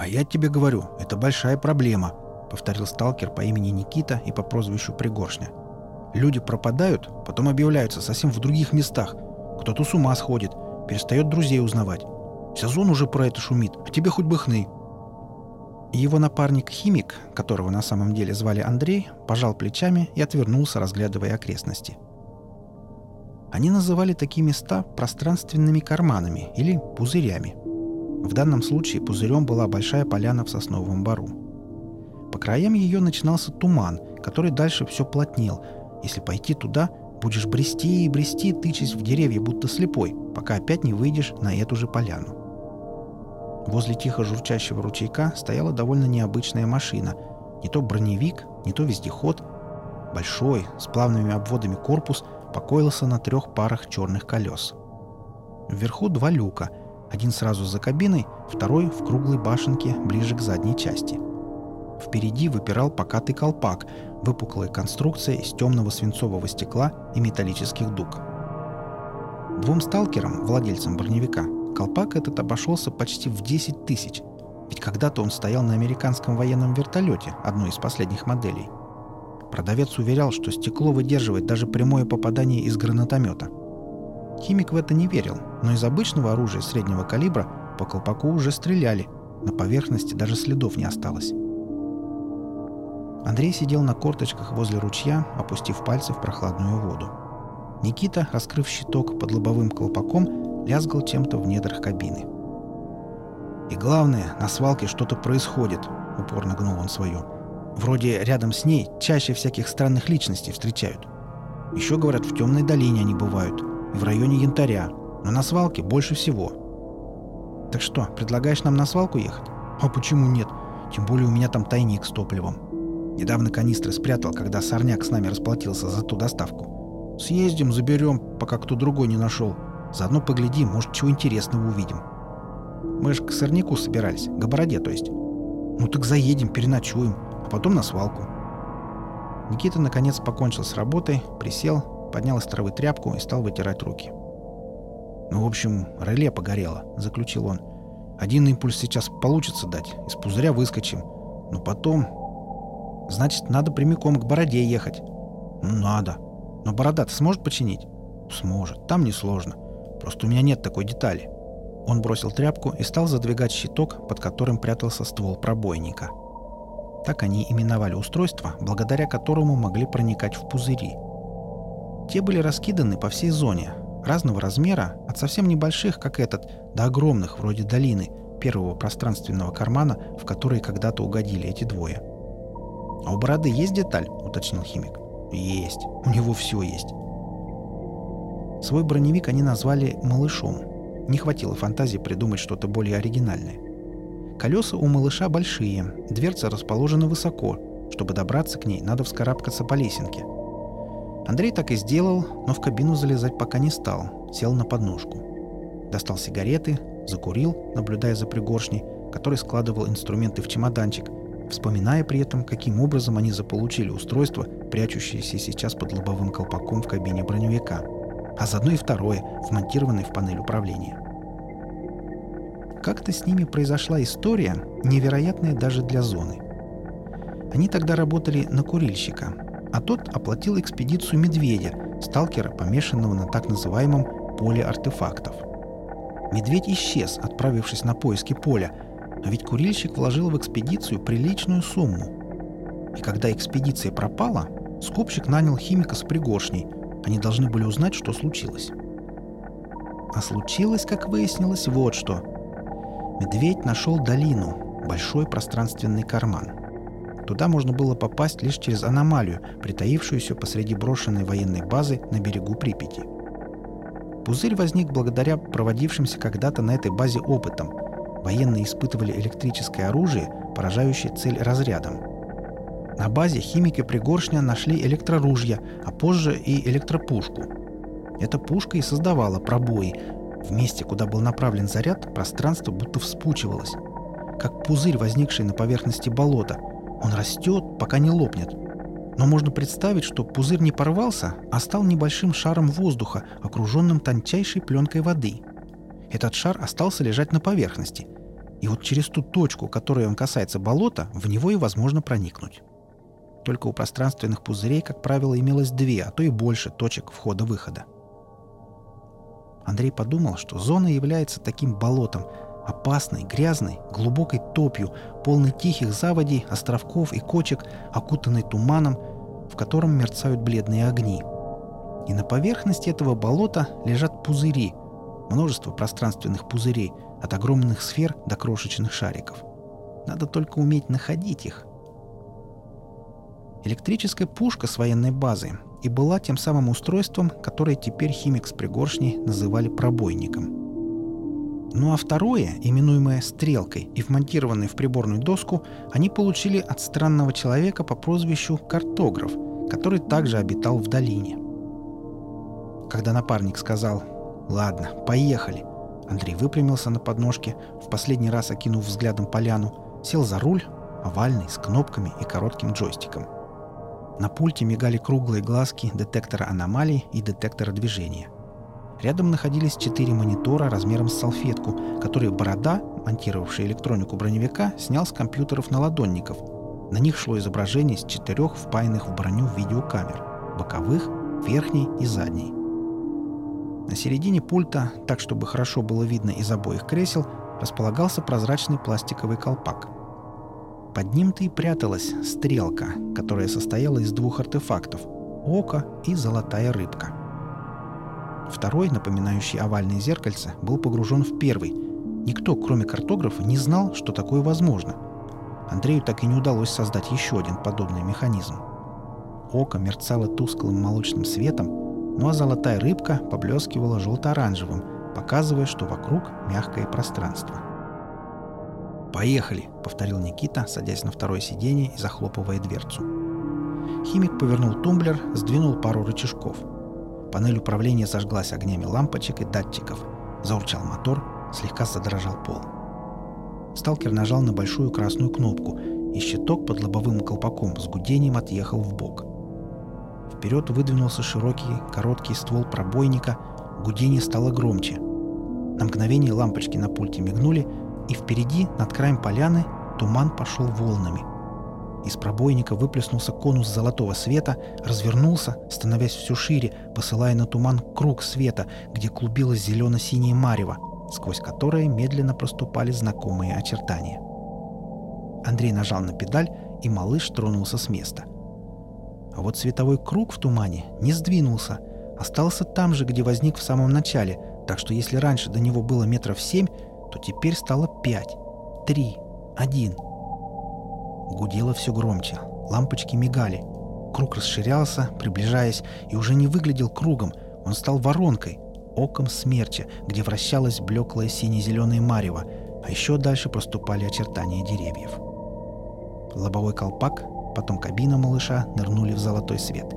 «А я тебе говорю, это большая проблема», — повторил сталкер по имени Никита и по прозвищу Пригоршня. «Люди пропадают, потом объявляются совсем в других местах. Кто-то с ума сходит, перестает друзей узнавать. Вся зона уже про это шумит, а тебе хоть бы хны». Его напарник-химик, которого на самом деле звали Андрей, пожал плечами и отвернулся, разглядывая окрестности. Они называли такие места пространственными карманами или пузырями. В данном случае пузырем была большая поляна в сосновом бару. По краям ее начинался туман, который дальше все плотнел. Если пойти туда, будешь брести и брести, тычась в деревья, будто слепой, пока опять не выйдешь на эту же поляну. Возле тихо журчащего ручейка стояла довольно необычная машина. Не то броневик, не то вездеход. Большой, с плавными обводами корпус покоился на трех парах черных колес. Вверху два люка. Один сразу за кабиной, второй в круглой башенке ближе к задней части. Впереди выпирал покатый колпак, выпуклая конструкция из темного свинцового стекла и металлических дуг. Двум сталкерам, владельцам броневика, Колпак этот обошелся почти в 10 тысяч, ведь когда-то он стоял на американском военном вертолете, одной из последних моделей. Продавец уверял, что стекло выдерживает даже прямое попадание из гранатомета. Химик в это не верил, но из обычного оружия среднего калибра по колпаку уже стреляли, на поверхности даже следов не осталось. Андрей сидел на корточках возле ручья, опустив пальцы в прохладную воду. Никита, раскрыв щиток под лобовым колпаком, лязгал чем-то в недрах кабины. «И главное, на свалке что-то происходит», — упорно гнул он свое. «Вроде рядом с ней чаще всяких странных личностей встречают. Еще, говорят, в темной долине они бывают, в районе Янтаря, но на свалке больше всего». «Так что, предлагаешь нам на свалку ехать?» «А почему нет? Тем более у меня там тайник с топливом. Недавно канистры спрятал, когда сорняк с нами расплатился за ту доставку. Съездим, заберем, пока кто другой не нашел. Заодно поглядим, может, чего интересного увидим. Мы ж к сорняку собирались, к бороде, то есть. Ну так заедем, переночуем, а потом на свалку. Никита наконец покончил с работой, присел, поднял из травы тряпку и стал вытирать руки. «Ну, в общем, реле погорело», — заключил он. «Один импульс сейчас получится дать, из пузыря выскочим. Но потом... Значит, надо прямиком к бороде ехать». «Ну, надо. Но борода-то сможет починить?» «Сможет. Там несложно. Просто у меня нет такой детали». Он бросил тряпку и стал задвигать щиток, под которым прятался ствол пробойника. Так они именовали устройство, благодаря которому могли проникать в пузыри. Те были раскиданы по всей зоне, разного размера, от совсем небольших, как этот, до огромных, вроде долины, первого пространственного кармана, в который когда-то угодили эти двое. «А у бороды есть деталь?» — уточнил химик. «Есть. У него все есть. Свой броневик они назвали «малышом». Не хватило фантазии придумать что-то более оригинальное. Колеса у малыша большие, дверца расположена высоко. Чтобы добраться к ней, надо вскарабкаться по лесенке. Андрей так и сделал, но в кабину залезать пока не стал, сел на подножку. Достал сигареты, закурил, наблюдая за пригоршней, который складывал инструменты в чемоданчик, вспоминая при этом, каким образом они заполучили устройство, прячущееся сейчас под лобовым колпаком в кабине броневика – а заодно и второе, вмонтированное в панель управления. Как-то с ними произошла история, невероятная даже для зоны. Они тогда работали на курильщика, а тот оплатил экспедицию медведя, сталкера, помешанного на так называемом поле артефактов. Медведь исчез, отправившись на поиски поля, а ведь курильщик вложил в экспедицию приличную сумму. И когда экспедиция пропала, скупщик нанял химика с пригоршней – они должны были узнать, что случилось. А случилось, как выяснилось, вот что. Медведь нашел долину, большой пространственный карман. Туда можно было попасть лишь через аномалию, притаившуюся посреди брошенной военной базы на берегу Припяти. Пузырь возник благодаря проводившимся когда-то на этой базе опытам. Военные испытывали электрическое оружие, поражающее цель разрядом – на базе химики Пригоршня нашли электроружья, а позже и электропушку. Эта пушка и создавала пробои. В месте, куда был направлен заряд, пространство будто вспучивалось. Как пузырь, возникший на поверхности болота. Он растет, пока не лопнет. Но можно представить, что пузырь не порвался, а стал небольшим шаром воздуха, окруженным тончайшей пленкой воды. Этот шар остался лежать на поверхности. И вот через ту точку, которой он касается болота, в него и возможно проникнуть. Только у пространственных пузырей, как правило, имелось две, а то и больше точек входа-выхода. Андрей подумал, что зона является таким болотом, опасной, грязной, глубокой топью, полной тихих заводей, островков и кочек, окутанной туманом, в котором мерцают бледные огни. И на поверхности этого болота лежат пузыри, множество пространственных пузырей, от огромных сфер до крошечных шариков. Надо только уметь находить их. Электрическая пушка с военной базы и была тем самым устройством, которое теперь химик с пригоршней называли пробойником. Ну а второе, именуемое «стрелкой» и вмонтированное в приборную доску, они получили от странного человека по прозвищу «картограф», который также обитал в долине. Когда напарник сказал «Ладно, поехали», Андрей выпрямился на подножке, в последний раз окинув взглядом поляну, сел за руль, овальный, с кнопками и коротким джойстиком – на пульте мигали круглые глазки детектора аномалий и детектора движения. Рядом находились четыре монитора размером с салфетку, которые Борода, монтировавший электронику броневика, снял с компьютеров наладонников. На них шло изображение с четырех впаянных в броню видеокамер – боковых, верхней и задней. На середине пульта, так чтобы хорошо было видно из обоих кресел, располагался прозрачный пластиковый колпак – под ним-то и пряталась стрелка, которая состояла из двух артефактов — око и золотая рыбка. Второй, напоминающий овальное зеркальце, был погружен в первый. Никто, кроме картографа, не знал, что такое возможно. Андрею так и не удалось создать еще один подобный механизм. Око мерцало тусклым молочным светом, ну а золотая рыбка поблескивала желто-оранжевым, показывая, что вокруг мягкое пространство — «Поехали!» — повторил Никита, садясь на второе сиденье и захлопывая дверцу. Химик повернул тумблер, сдвинул пару рычажков. Панель управления зажглась огнями лампочек и датчиков. Заурчал мотор, слегка задрожал пол. Сталкер нажал на большую красную кнопку, и щиток под лобовым колпаком с гудением отъехал в бок. Вперед выдвинулся широкий, короткий ствол пробойника, гудение стало громче. На мгновение лампочки на пульте мигнули, и впереди, над краем поляны, туман пошел волнами. Из пробойника выплеснулся конус золотого света, развернулся, становясь все шире, посылая на туман круг света, где клубилось зелено-синее марево, сквозь которое медленно проступали знакомые очертания. Андрей нажал на педаль, и малыш тронулся с места. А вот световой круг в тумане не сдвинулся, остался там же, где возник в самом начале, так что если раньше до него было метров семь, то теперь стало пять, три, один. Гудело все громче, лампочки мигали. Круг расширялся, приближаясь, и уже не выглядел кругом, он стал воронкой, оком смерча, где вращалось блеклое сине-зеленое марево, а еще дальше проступали очертания деревьев. Лобовой колпак, потом кабина малыша нырнули в золотой свет.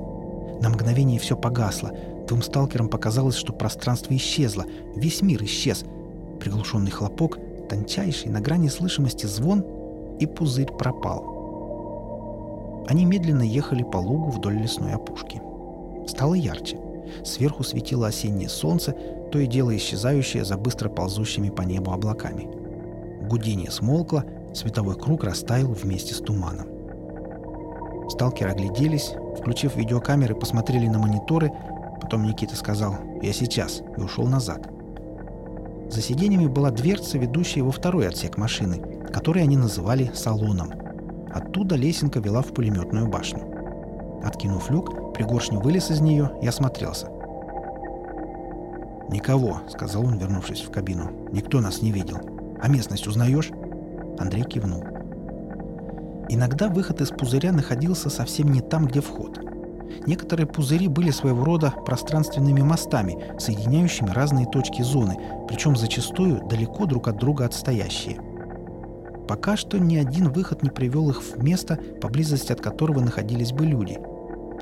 На мгновение все погасло. Двум сталкерам показалось, что пространство исчезло, весь мир исчез, приглушенный хлопок, тончайший, на грани слышимости звон, и пузырь пропал. Они медленно ехали по лугу вдоль лесной опушки. Стало ярче. Сверху светило осеннее солнце, то и дело исчезающее за быстро ползущими по небу облаками. Гудение смолкло, световой круг растаял вместе с туманом. Сталкеры огляделись, включив видеокамеры, посмотрели на мониторы, потом Никита сказал «Я сейчас» и ушел назад. За сиденьями была дверца, ведущая во второй отсек машины, который они называли салоном. Оттуда лесенка вела в пулеметную башню. Откинув люк, Пригоршню вылез из нее и осмотрелся. «Никого», — сказал он, вернувшись в кабину. «Никто нас не видел. А местность узнаешь?» Андрей кивнул. Иногда выход из пузыря находился совсем не там, где вход. Некоторые пузыри были своего рода пространственными мостами, соединяющими разные точки зоны, причем зачастую далеко друг от друга отстоящие. Пока что ни один выход не привел их в место, поблизости от которого находились бы люди.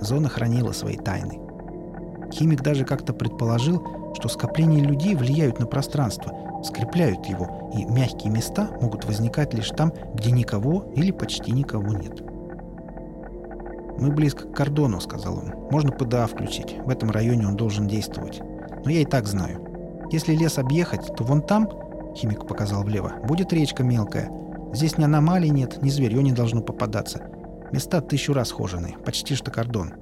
Зона хранила свои тайны. Химик даже как-то предположил, что скопления людей влияют на пространство, скрепляют его, и мягкие места могут возникать лишь там, где никого или почти никого нет. «Мы близко к кордону», — сказал он. «Можно ПДА включить. В этом районе он должен действовать. Но я и так знаю. Если лес объехать, то вон там...» — химик показал влево. «Будет речка мелкая. Здесь ни аномалий нет, ни зверье не должно попадаться. Места тысячу раз хожены, почти что кордон.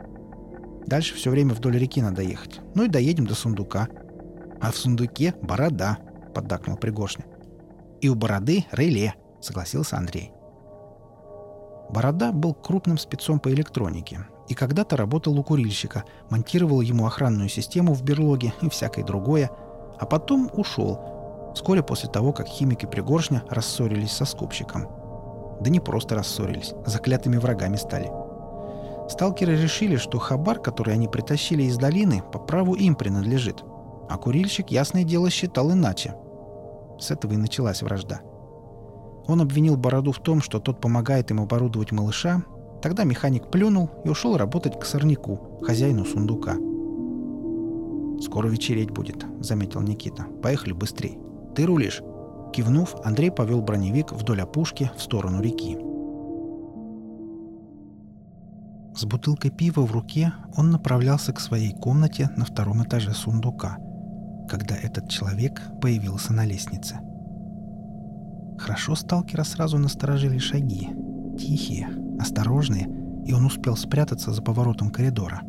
Дальше все время вдоль реки надо ехать. Ну и доедем до сундука. А в сундуке борода, поддакнул Пригоршня. И у бороды реле, согласился Андрей. Борода был крупным спецом по электронике и когда-то работал у курильщика, монтировал ему охранную систему в берлоге и всякое другое, а потом ушел, вскоре после того, как химики Пригоршня рассорились со скупщиком. Да не просто рассорились, заклятыми врагами стали. Сталкеры решили, что хабар, который они притащили из долины, по праву им принадлежит. А курильщик, ясное дело, считал иначе. С этого и началась вражда. Он обвинил Бороду в том, что тот помогает им оборудовать малыша. Тогда механик плюнул и ушел работать к сорняку, хозяину сундука. «Скоро вечереть будет», — заметил Никита. «Поехали быстрей. Ты рулишь?» Кивнув, Андрей повел броневик вдоль опушки в сторону реки. С бутылкой пива в руке он направлялся к своей комнате на втором этаже сундука, когда этот человек появился на лестнице. Хорошо сталкера сразу насторожили шаги. Тихие, осторожные, и он успел спрятаться за поворотом коридора.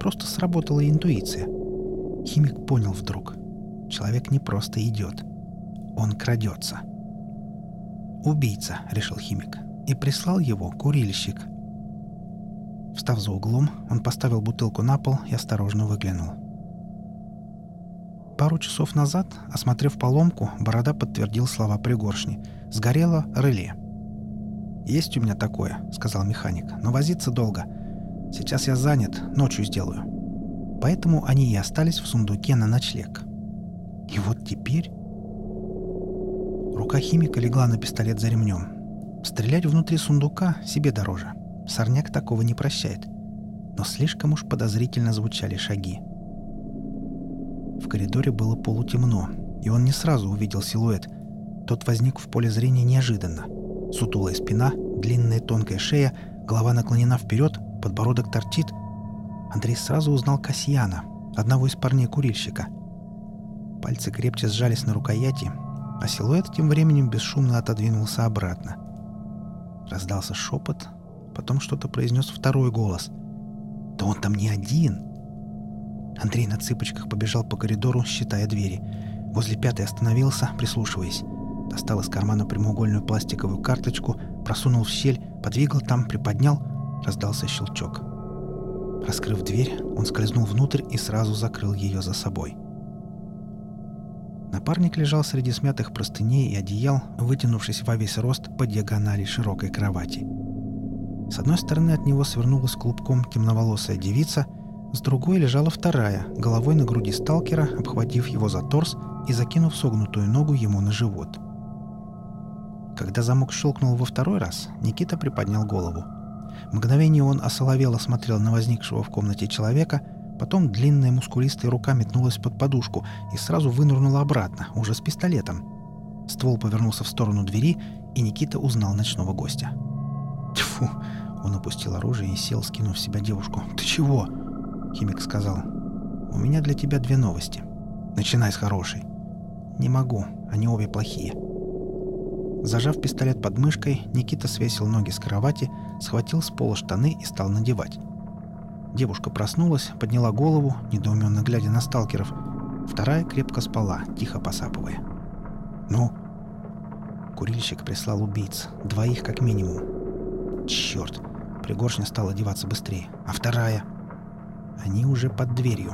Просто сработала интуиция. Химик понял вдруг. Человек не просто идет. Он крадется. «Убийца», — решил химик, и прислал его курильщик — Встав за углом, он поставил бутылку на пол и осторожно выглянул. Пару часов назад, осмотрев поломку, Борода подтвердил слова пригоршни. «Сгорело реле». «Есть у меня такое», — сказал механик, — «но возиться долго. Сейчас я занят, ночью сделаю». Поэтому они и остались в сундуке на ночлег. И вот теперь... Рука химика легла на пистолет за ремнем. Стрелять внутри сундука себе дороже. Сорняк такого не прощает. Но слишком уж подозрительно звучали шаги. В коридоре было полутемно, и он не сразу увидел силуэт. Тот возник в поле зрения неожиданно. Сутулая спина, длинная тонкая шея, голова наклонена вперед, подбородок торчит. Андрей сразу узнал Касьяна, одного из парней-курильщика. Пальцы крепче сжались на рукояти, а силуэт тем временем бесшумно отодвинулся обратно. Раздался шепот, Потом что-то произнес второй голос. «Да он там не один!» Андрей на цыпочках побежал по коридору, считая двери. Возле пятой остановился, прислушиваясь. Достал из кармана прямоугольную пластиковую карточку, просунул в щель, подвигал там, приподнял. Раздался щелчок. Раскрыв дверь, он скользнул внутрь и сразу закрыл ее за собой. Напарник лежал среди смятых простыней и одеял, вытянувшись во весь рост по диагонали широкой кровати. С одной стороны от него свернулась клубком темноволосая девица, с другой лежала вторая, головой на груди сталкера, обхватив его за торс и закинув согнутую ногу ему на живот. Когда замок щелкнул во второй раз, Никита приподнял голову. Мгновение он осоловело смотрел на возникшего в комнате человека, потом длинная мускулистая рука метнулась под подушку и сразу вынырнула обратно, уже с пистолетом. Ствол повернулся в сторону двери, и Никита узнал ночного гостя. «Тьфу!» Он опустил оружие и сел, скинув с себя девушку. «Ты чего?» Химик сказал. «У меня для тебя две новости. Начинай с хорошей». «Не могу. Они обе плохие». Зажав пистолет под мышкой, Никита свесил ноги с кровати, схватил с пола штаны и стал надевать. Девушка проснулась, подняла голову, недоуменно глядя на сталкеров. Вторая крепко спала, тихо посапывая. «Ну?» Курильщик прислал убийц. Двоих как минимум. «Черт!» Пригоршня стал одеваться быстрее. А вторая? Они уже под дверью.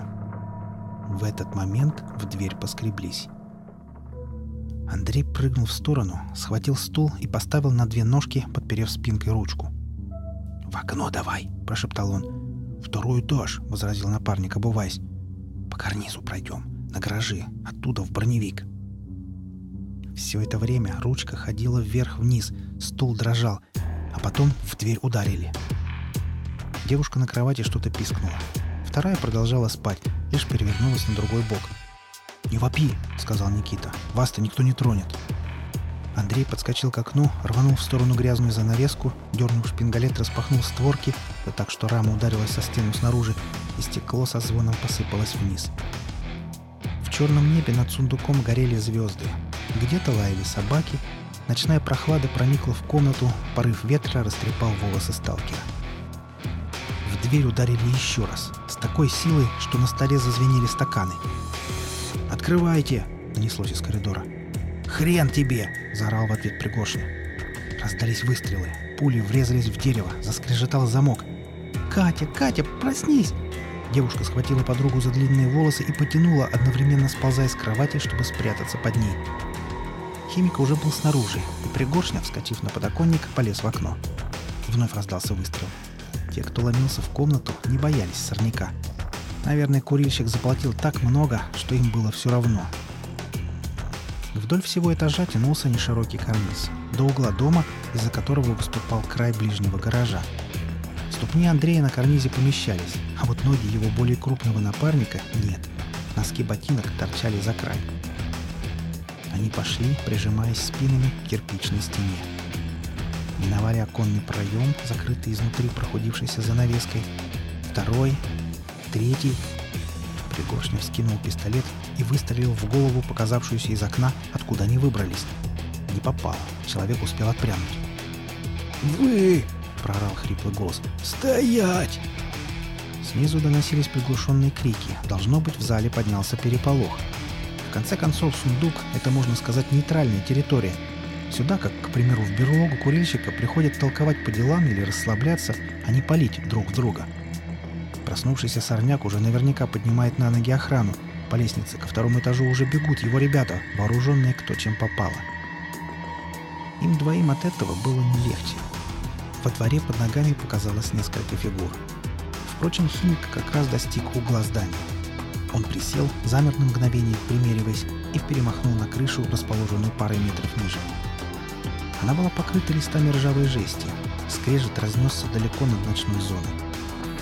В этот момент в дверь поскреблись. Андрей прыгнул в сторону, схватил стул и поставил на две ножки, подперев спинкой ручку. «В окно давай!» – прошептал он. «Второй этаж!» – возразил напарник, обуваясь. «По карнизу пройдем, на гаражи, оттуда в броневик». Все это время ручка ходила вверх-вниз, стул дрожал, а потом в дверь ударили. Девушка на кровати что-то пискнула. Вторая продолжала спать, лишь перевернулась на другой бок. «Не вопи!» — сказал Никита. «Вас-то никто не тронет!» Андрей подскочил к окну, рванул в сторону грязную занавеску, дернув шпингалет, распахнул створки, да так, что рама ударилась со стену снаружи, и стекло со звоном посыпалось вниз. В черном небе над сундуком горели звезды. Где-то лаяли собаки, ночная прохлада проникла в комнату, порыв ветра растрепал волосы сталкера. В дверь ударили еще раз, такой силой, что на столе зазвенели стаканы. «Открывайте!» — донеслось из коридора. «Хрен тебе!» — заорал в ответ Пригоршня. Раздались выстрелы. Пули врезались в дерево, заскрежетал замок. «Катя, Катя, проснись!» Девушка схватила подругу за длинные волосы и потянула, одновременно сползая с кровати, чтобы спрятаться под ней. Химика уже был снаружи, и Пригоршня, вскочив на подоконник, полез в окно. Вновь раздался выстрел. Те, кто ломился в комнату, не боялись сорняка. Наверное, курильщик заплатил так много, что им было все равно. Вдоль всего этажа тянулся неширокий карниз, до угла дома, из-за которого выступал край ближнего гаража. Ступни Андрея на карнизе помещались, а вот ноги его более крупного напарника нет. Носки ботинок торчали за край. Они пошли, прижимаясь спинами к кирпичной стене. Миновали оконный проем, закрытый изнутри прохудившейся занавеской. Второй, третий. Пригоршнев скинул пистолет и выстрелил в голову, показавшуюся из окна, откуда они выбрались. Не попал. Человек успел отпрянуть. «Вы!» — прорал хриплый голос. «Стоять!» Снизу доносились приглушенные крики. Должно быть, в зале поднялся переполох. В конце концов, сундук — это, можно сказать, нейтральная территория. Сюда, как, к примеру, в берлогу курильщика, приходят толковать по делам или расслабляться, а не палить друг друга. Проснувшийся сорняк уже наверняка поднимает на ноги охрану. По лестнице ко второму этажу уже бегут его ребята, вооруженные кто чем попало. Им двоим от этого было не легче. Во дворе под ногами показалось несколько фигур. Впрочем, химик как раз достиг угла здания. Он присел, замер на мгновение, примериваясь, и перемахнул на крышу, расположенную парой метров ниже. Она была покрыта листами ржавой жести. Скрежет разнесся далеко над ночной зоной.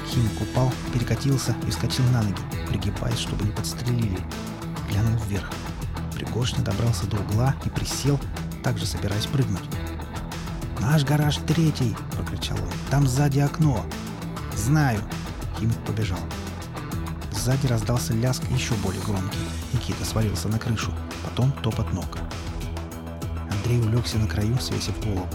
Химик упал, перекатился и вскочил на ноги, пригибаясь, чтобы не подстрелили. Глянул вверх. Пригоршня добрался до угла и присел, также собираясь прыгнуть. «Наш гараж третий!» — прокричал он. «Там сзади окно!» «Знаю!» — Химик побежал. Сзади раздался лязг еще более громкий. Никита свалился на крышу. Потом топот ног. Андрей улегся на краю, свесив голову.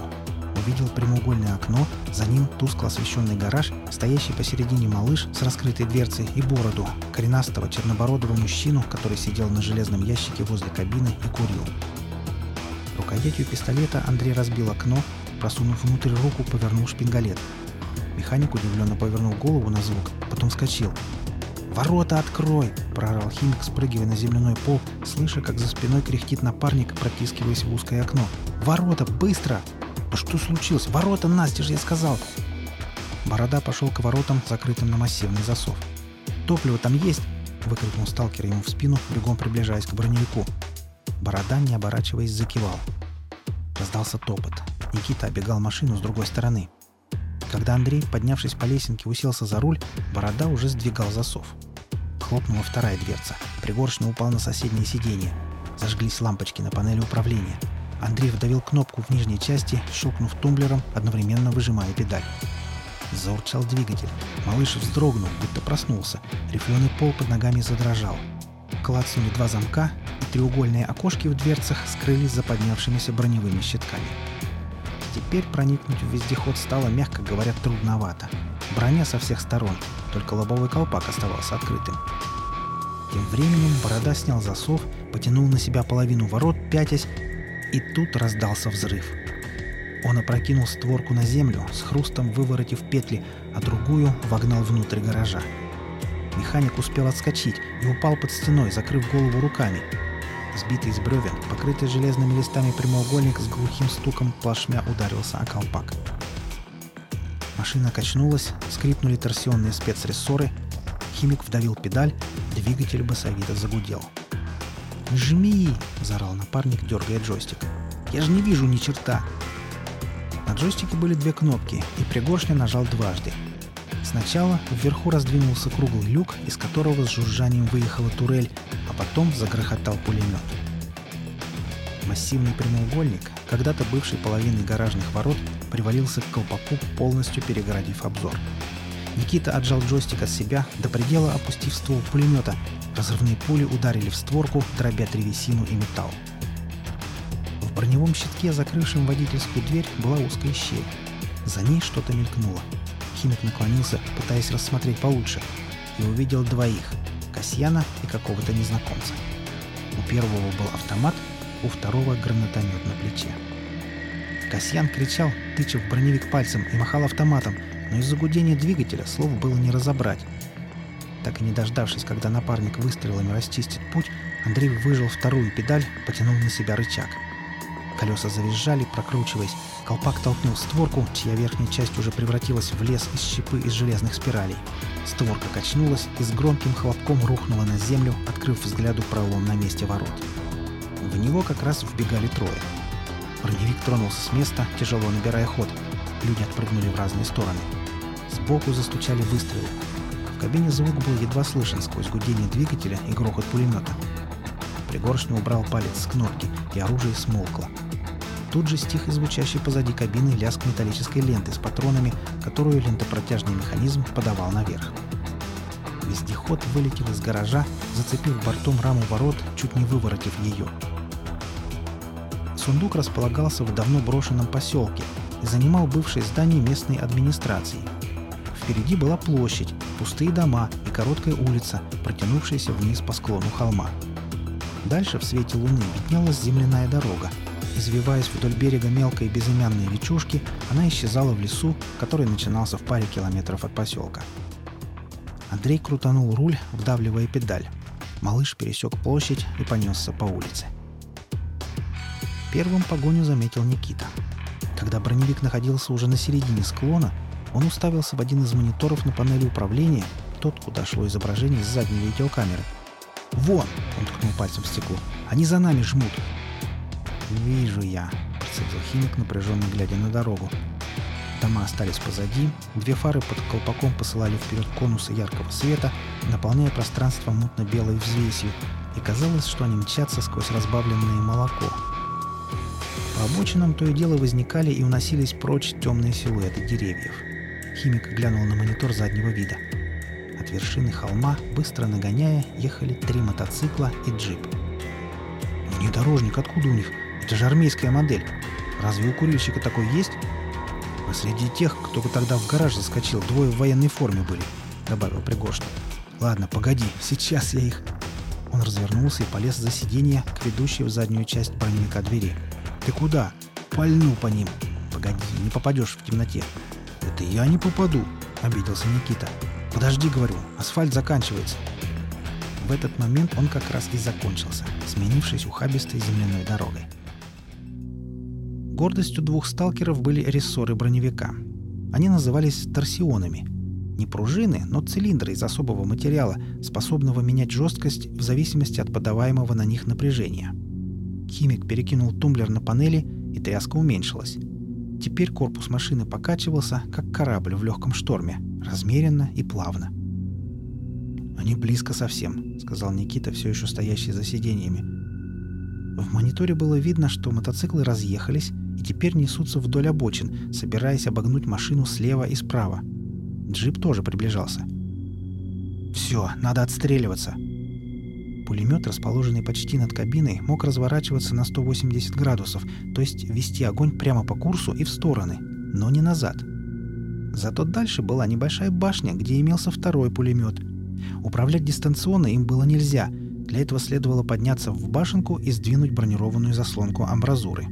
Увидел прямоугольное окно, за ним тускло освещенный гараж, стоящий посередине малыш с раскрытой дверцей и бороду, коренастого чернобородого мужчину, который сидел на железном ящике возле кабины и курил. Рукоятью пистолета Андрей разбил окно, просунув внутрь руку, повернул шпингалет. Механик удивленно повернул голову на звук, потом вскочил. «Ворота открой!» – проорал химик, спрыгивая на земляной пол, слыша, как за спиной кряхтит напарник, протискиваясь в узкое окно. «Ворота! Быстро!» «Да что случилось? Ворота, Настя же я сказал!» Борода пошел к воротам, закрытым на массивный засов. «Топливо там есть?» – выкрикнул сталкер ему в спину, бегом приближаясь к броневику. Борода, не оборачиваясь, закивал. Раздался топот. Никита обегал машину с другой стороны. Когда Андрей, поднявшись по лесенке, уселся за руль, Борода уже сдвигал засов. Хлопнула вторая дверца. Пригоршня упал на соседнее сиденье. Зажглись лампочки на панели управления. Андрей вдавил кнопку в нижней части, щелкнув тумблером, одновременно выжимая педаль. Заурчал двигатель. Малыш вздрогнул, будто проснулся. Рифленый пол под ногами задрожал. Клацнули два замка, и треугольные окошки в дверцах скрылись за поднявшимися броневыми щитками. Теперь проникнуть в вездеход стало, мягко говоря, трудновато. Броня со всех сторон, только лобовой колпак оставался открытым. Тем временем Борода снял засов, потянул на себя половину ворот, пятясь, и тут раздался взрыв. Он опрокинул створку на землю, с хрустом выворотив петли, а другую вогнал внутрь гаража. Механик успел отскочить и упал под стеной, закрыв голову руками – Сбитый из бревен, покрытый железными листами прямоугольник с глухим стуком плашмя ударился о колпак. Машина качнулась, скрипнули торсионные спецрессоры, химик вдавил педаль, двигатель басовито загудел. «Жми!» – заорал напарник, дергая джойстик. «Я же не вижу ни черта!» На джойстике были две кнопки, и Пригоршня нажал дважды. Сначала вверху раздвинулся круглый люк, из которого с жужжанием выехала турель, а потом загрохотал пулемет. Массивный прямоугольник, когда-то бывший половиной гаражных ворот, привалился к колпаку, полностью перегородив обзор. Никита отжал джойстик от себя, до предела опустив ствол пулемета. Разрывные пули ударили в створку, дробя древесину и металл. броневом щитке, закрывшем водительскую дверь, была узкая щель. За ней что-то мелькнуло. Химик наклонился, пытаясь рассмотреть получше, и увидел двоих — Касьяна и какого-то незнакомца. У первого был автомат, у второго — гранатомет на плече. Касьян кричал, тыча в броневик пальцем и махал автоматом, но из-за гудения двигателя слов было не разобрать. Так и не дождавшись, когда напарник выстрелами расчистит путь, Андрей выжил вторую педаль, потянул на себя рычаг. Колеса завизжали, прокручиваясь. Колпак толкнул створку, чья верхняя часть уже превратилась в лес из щепы из железных спиралей. Створка качнулась и с громким хлопком рухнула на землю, открыв взгляду пролом на месте ворот. В него как раз вбегали трое. Броневик тронулся с места, тяжело набирая ход. Люди отпрыгнули в разные стороны. Сбоку застучали выстрелы. В кабине звук был едва слышен сквозь гудение двигателя и грохот пулемета. Пригоршня убрал палец с кнопки, и оружие смолкло. Тут же стих и звучащий позади кабины лязг металлической ленты с патронами, которую лентопротяжный механизм подавал наверх. Вездеход вылетел из гаража, зацепив бортом раму ворот, чуть не выворотив ее. Сундук располагался в давно брошенном поселке и занимал бывшее здание местной администрации. Впереди была площадь, пустые дома и короткая улица, протянувшаяся вниз по склону холма. Дальше в свете луны виднелась земляная дорога. Извиваясь вдоль берега мелкой безымянной речушки, она исчезала в лесу, который начинался в паре километров от поселка. Андрей крутанул руль, вдавливая педаль. Малыш пересек площадь и понесся по улице. Первым погоню заметил Никита. Когда броневик находился уже на середине склона, он уставился в один из мониторов на панели управления, тот, куда шло изображение с задней видеокамеры. «Вон!» — он ткнул пальцем в стекло. «Они за нами жмут!» «Вижу я», — процедил химик, напряженно глядя на дорогу. Дома остались позади, две фары под колпаком посылали вперед конусы яркого света, наполняя пространство мутно-белой взвесью, и казалось, что они мчатся сквозь разбавленное молоко. По обочинам то и дело возникали и уносились прочь темные силуэты деревьев. Химик глянул на монитор заднего вида. От вершины холма, быстро нагоняя, ехали три мотоцикла и джип. «Внедорожник откуда у них? Это же армейская модель. Разве у курильщика такой есть?» «А тех, кто тогда в гараж заскочил, двое в военной форме были», — добавил Пригожин. «Ладно, погоди, сейчас я их...» Он развернулся и полез за сиденье к ведущей в заднюю часть броневика двери. «Ты куда?» «Пальну по ним!» «Погоди, не попадешь в темноте!» «Это я не попаду!» — обиделся Никита. «Подожди, говорю, асфальт заканчивается!» В этот момент он как раз и закончился, сменившись ухабистой земляной дорогой. Гордостью двух сталкеров были рессоры броневика. Они назывались торсионами. Не пружины, но цилиндры из особого материала, способного менять жесткость в зависимости от подаваемого на них напряжения. Химик перекинул тумблер на панели, и тряска уменьшилась. Теперь корпус машины покачивался, как корабль в легком шторме, размеренно и плавно. «Они близко совсем», — сказал Никита, все еще стоящий за сиденьями. В мониторе было видно, что мотоциклы разъехались и теперь несутся вдоль обочин, собираясь обогнуть машину слева и справа. Джип тоже приближался. «Все, надо отстреливаться», Пулемет, расположенный почти над кабиной, мог разворачиваться на 180 градусов, то есть вести огонь прямо по курсу и в стороны, но не назад. Зато дальше была небольшая башня, где имелся второй пулемет. Управлять дистанционно им было нельзя. Для этого следовало подняться в башенку и сдвинуть бронированную заслонку амбразуры.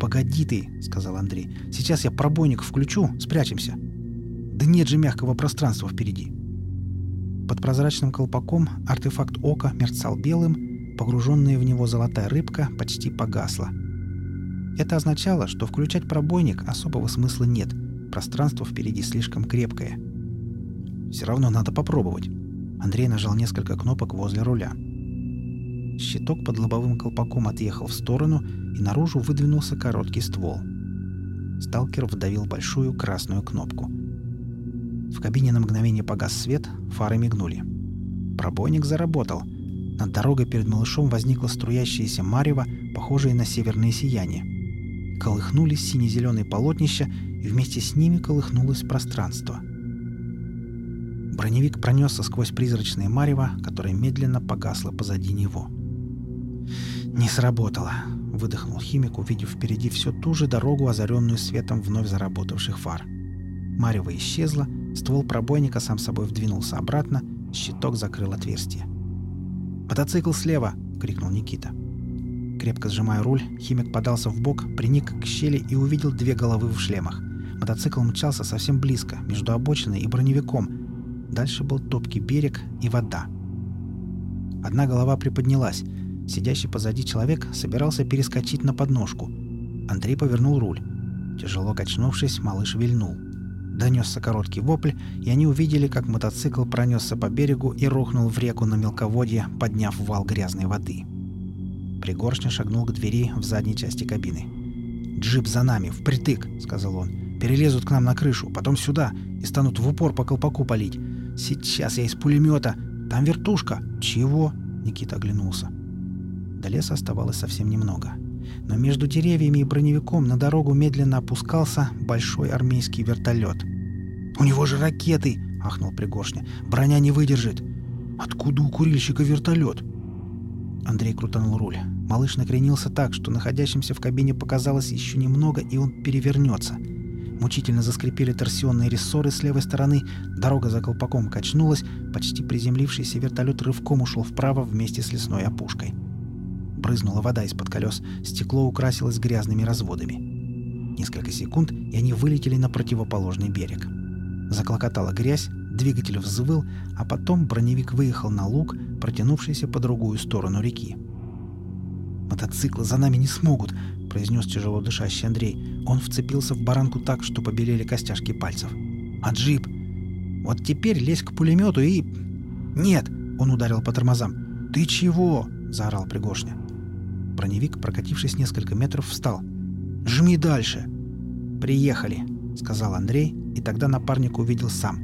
«Погоди ты», — сказал Андрей. «Сейчас я пробойник включу, спрячемся». «Да нет же мягкого пространства впереди». Под прозрачным колпаком артефакт ока мерцал белым, погруженная в него золотая рыбка почти погасла. Это означало, что включать пробойник особого смысла нет, пространство впереди слишком крепкое. Все равно надо попробовать. Андрей нажал несколько кнопок возле руля. Щиток под лобовым колпаком отъехал в сторону, и наружу выдвинулся короткий ствол. Сталкер вдавил большую красную кнопку — в кабине на мгновение погас свет, фары мигнули. Пробойник заработал. Над дорогой перед малышом возникло струящееся марево, похожее на северное сияние. Колыхнулись сине-зеленые полотнища, и вместе с ними колыхнулось пространство. Броневик пронесся сквозь призрачное марево, которое медленно погасло позади него. «Не сработало», — выдохнул химик, увидев впереди всю ту же дорогу, озаренную светом вновь заработавших фар. Марева исчезла, ствол пробойника сам собой вдвинулся обратно, щиток закрыл отверстие. «Мотоцикл слева!» — крикнул Никита. Крепко сжимая руль, химик подался в бок, приник к щели и увидел две головы в шлемах. Мотоцикл мчался совсем близко, между обочиной и броневиком. Дальше был топкий берег и вода. Одна голова приподнялась. Сидящий позади человек собирался перескочить на подножку. Андрей повернул руль. Тяжело качнувшись, малыш вильнул. Донесся короткий вопль, и они увидели, как мотоцикл пронесся по берегу и рухнул в реку на мелководье, подняв вал грязной воды. Пригоршня шагнул к двери в задней части кабины. «Джип за нами, впритык!» — сказал он. «Перелезут к нам на крышу, потом сюда и станут в упор по колпаку палить. Сейчас я из пулемета. Там вертушка!» «Чего?» — Никита оглянулся. До леса оставалось совсем немного. Но между деревьями и броневиком на дорогу медленно опускался большой армейский вертолет. «У него же ракеты!» — ахнул Пригоршня. «Броня не выдержит!» «Откуда у курильщика вертолет?» Андрей крутанул руль. Малыш накренился так, что находящимся в кабине показалось еще немного, и он перевернется. Мучительно заскрипели торсионные рессоры с левой стороны, дорога за колпаком качнулась, почти приземлившийся вертолет рывком ушел вправо вместе с лесной опушкой. Брызнула вода из-под колес, стекло украсилось грязными разводами. Несколько секунд, и они вылетели на противоположный берег. Заклокотала грязь, двигатель взвыл, а потом броневик выехал на луг, протянувшийся по другую сторону реки. «Мотоциклы за нами не смогут», — произнес тяжело дышащий Андрей. Он вцепился в баранку так, что побелели костяшки пальцев. «А джип? Вот теперь лезь к пулемету и...» «Нет!» — он ударил по тормозам. «Ты чего?» — заорал Пригоршня. Броневик, прокатившись несколько метров, встал. «Жми дальше!» «Приехали!» — сказал Андрей, и тогда напарник увидел сам.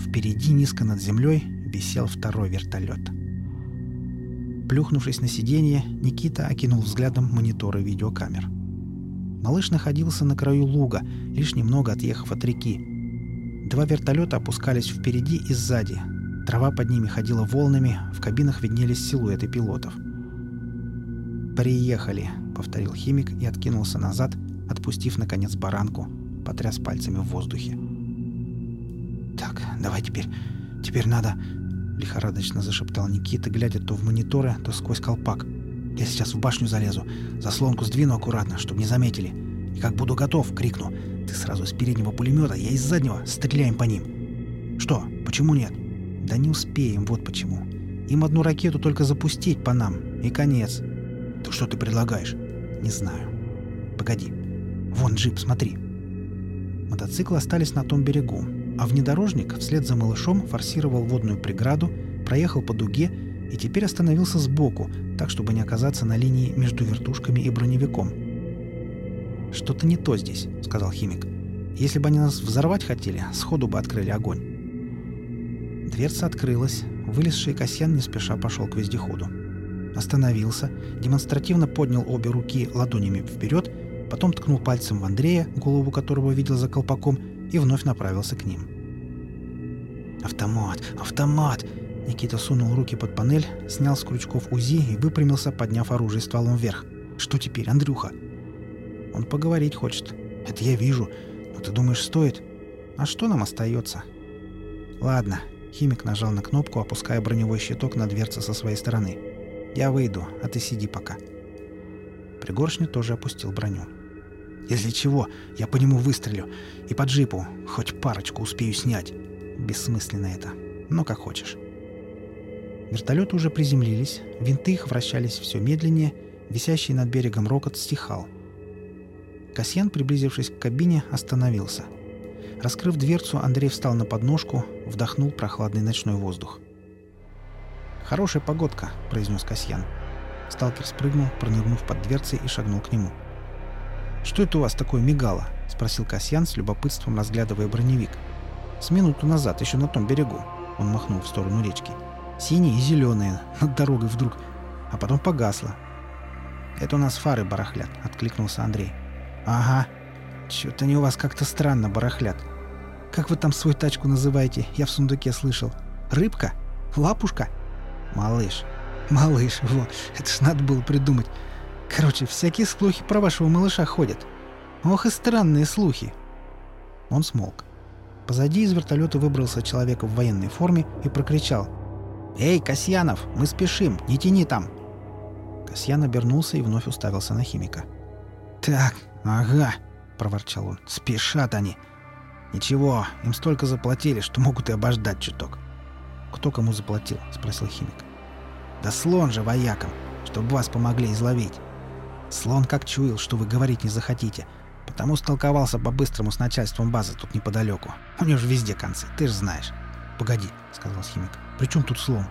Впереди, низко над землей, висел второй вертолет. Плюхнувшись на сиденье, Никита окинул взглядом мониторы видеокамер. Малыш находился на краю луга, лишь немного отъехав от реки. Два вертолета опускались впереди и сзади. Трава под ними ходила волнами, в кабинах виднелись силуэты пилотов. «Приехали», — повторил химик и откинулся назад, отпустив, наконец, баранку, потряс пальцами в воздухе. «Так, давай теперь. Теперь надо...» — лихорадочно зашептал Никита, глядя то в мониторы, то сквозь колпак. «Я сейчас в башню залезу. Заслонку сдвину аккуратно, чтобы не заметили. И как буду готов, крикну. Ты сразу с переднего пулемета, я из заднего. Стреляем по ним». «Что? Почему нет?» «Да не успеем, вот почему. Им одну ракету только запустить по нам, и конец. «Так что ты предлагаешь?» «Не знаю. Погоди. Вон джип, смотри». Мотоциклы остались на том берегу, а внедорожник вслед за малышом форсировал водную преграду, проехал по дуге и теперь остановился сбоку, так, чтобы не оказаться на линии между вертушками и броневиком. «Что-то не то здесь», — сказал химик. «Если бы они нас взорвать хотели, сходу бы открыли огонь». Дверца открылась, вылезший Касьян не спеша пошел к вездеходу остановился, демонстративно поднял обе руки ладонями вперед, потом ткнул пальцем в Андрея, голову которого видел за колпаком, и вновь направился к ним. «Автомат! Автомат!» Никита сунул руки под панель, снял с крючков УЗИ и выпрямился, подняв оружие стволом вверх. «Что теперь, Андрюха?» «Он поговорить хочет. Это я вижу. Но ты думаешь, стоит? А что нам остается?» «Ладно». Химик нажал на кнопку, опуская броневой щиток на дверце со своей стороны. Я выйду, а ты сиди пока. Пригоршня тоже опустил броню. Если чего, я по нему выстрелю. И по джипу хоть парочку успею снять. Бессмысленно это. Но как хочешь. Вертолеты уже приземлились, винты их вращались все медленнее, висящий над берегом рокот стихал. Касьян, приблизившись к кабине, остановился. Раскрыв дверцу, Андрей встал на подножку, вдохнул прохладный ночной воздух. «Хорошая погодка», — произнес Касьян. Сталкер спрыгнул, пронырнув под дверцей и шагнул к нему. «Что это у вас такое мигало?» — спросил Касьян с любопытством, разглядывая броневик. «С минуту назад, еще на том берегу». Он махнул в сторону речки. «Синие и зеленые, над дорогой вдруг. А потом погасло». «Это у нас фары барахлят», — откликнулся Андрей. «Ага. Чё-то они у вас как-то странно барахлят. Как вы там свою тачку называете? Я в сундуке слышал. Рыбка? Лапушка?» «Малыш, малыш, во, это ж надо было придумать. Короче, всякие слухи про вашего малыша ходят. Ох и странные слухи. Он смолк. Позади из вертолета выбрался человек в военной форме и прокричал. «Эй, Касьянов, мы спешим, не тяни там!» Касьян обернулся и вновь уставился на химика. «Так, ага», — проворчал он, — «спешат они. Ничего, им столько заплатили, что могут и обождать чуток». «Кто кому заплатил?» — спросил химик. «Да слон же воякам, чтобы вас помогли изловить. Слон как чуял, что вы говорить не захотите, потому столковался по-быстрому с начальством базы тут неподалеку. У него же везде концы, ты же знаешь». «Погоди», — сказал химик, — «при чем тут слон?»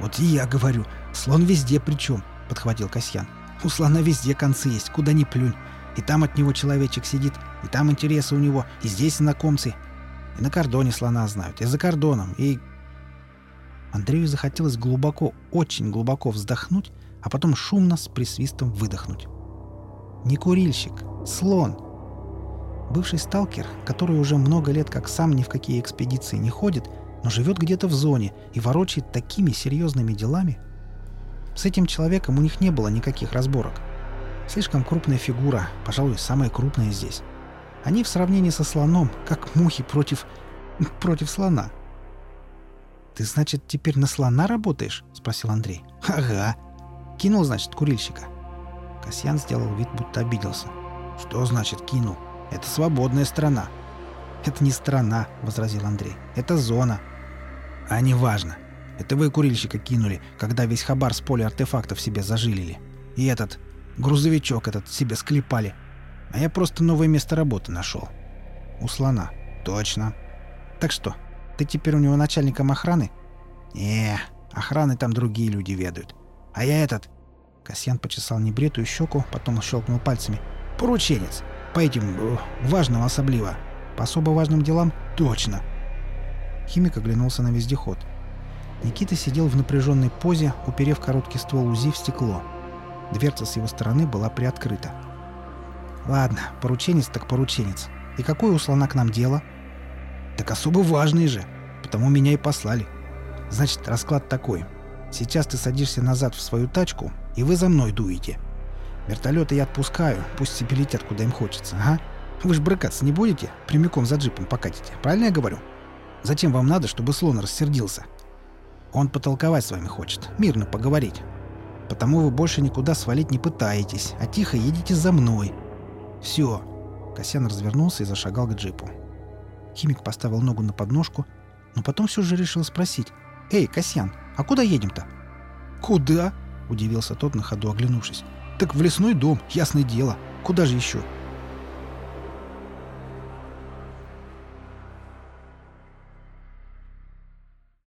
«Вот и я говорю, слон везде при чем», — подхватил Касьян. «У слона везде концы есть, куда ни плюнь. И там от него человечек сидит, и там интересы у него, и здесь знакомцы. И на кордоне слона знают, и за кордоном, и Андрею захотелось глубоко, очень глубоко вздохнуть, а потом шумно с присвистом выдохнуть. Не курильщик, слон. Бывший сталкер, который уже много лет как сам ни в какие экспедиции не ходит, но живет где-то в зоне и ворочает такими серьезными делами. С этим человеком у них не было никаких разборок. Слишком крупная фигура, пожалуй, самая крупная здесь. Они в сравнении со слоном, как мухи против... против слона. «Ты, значит, теперь на слона работаешь?» — спросил Андрей. «Ага. Кинул, значит, курильщика». Касьян сделал вид, будто обиделся. «Что значит кинул? Это свободная страна». «Это не страна», — возразил Андрей. «Это зона». «А неважно. Это вы курильщика кинули, когда весь хабар с поля артефактов себе зажилили. И этот, грузовичок этот себе склепали. А я просто новое место работы нашел. У слона. Точно. Так что, ты теперь у него начальником охраны? Не, охраны там другие люди ведают. А я этот... Касьян почесал небритую щеку, потом щелкнул пальцами. Порученец. По этим... Э, важным особливо. По особо важным делам? Точно. Химик оглянулся на вездеход. Никита сидел в напряженной позе, уперев короткий ствол УЗИ в стекло. Дверца с его стороны была приоткрыта. «Ладно, порученец так порученец. И какое у слона к нам дело?» Так особо важные же. Потому меня и послали. Значит, расклад такой. Сейчас ты садишься назад в свою тачку, и вы за мной дуете. Вертолеты я отпускаю, пусть себе летят, куда им хочется, ага. Вы ж брыкаться не будете? Прямиком за джипом покатите. Правильно я говорю? Зачем вам надо, чтобы слон рассердился? Он потолковать с вами хочет, мирно поговорить. Потому вы больше никуда свалить не пытаетесь, а тихо едете за мной. Все. Касьян развернулся и зашагал к джипу. Химик поставил ногу на подножку, но потом все же решил спросить. «Эй, Касьян, а куда едем-то?» «Куда?» – удивился тот на ходу, оглянувшись. «Так в лесной дом, ясное дело. Куда же еще?»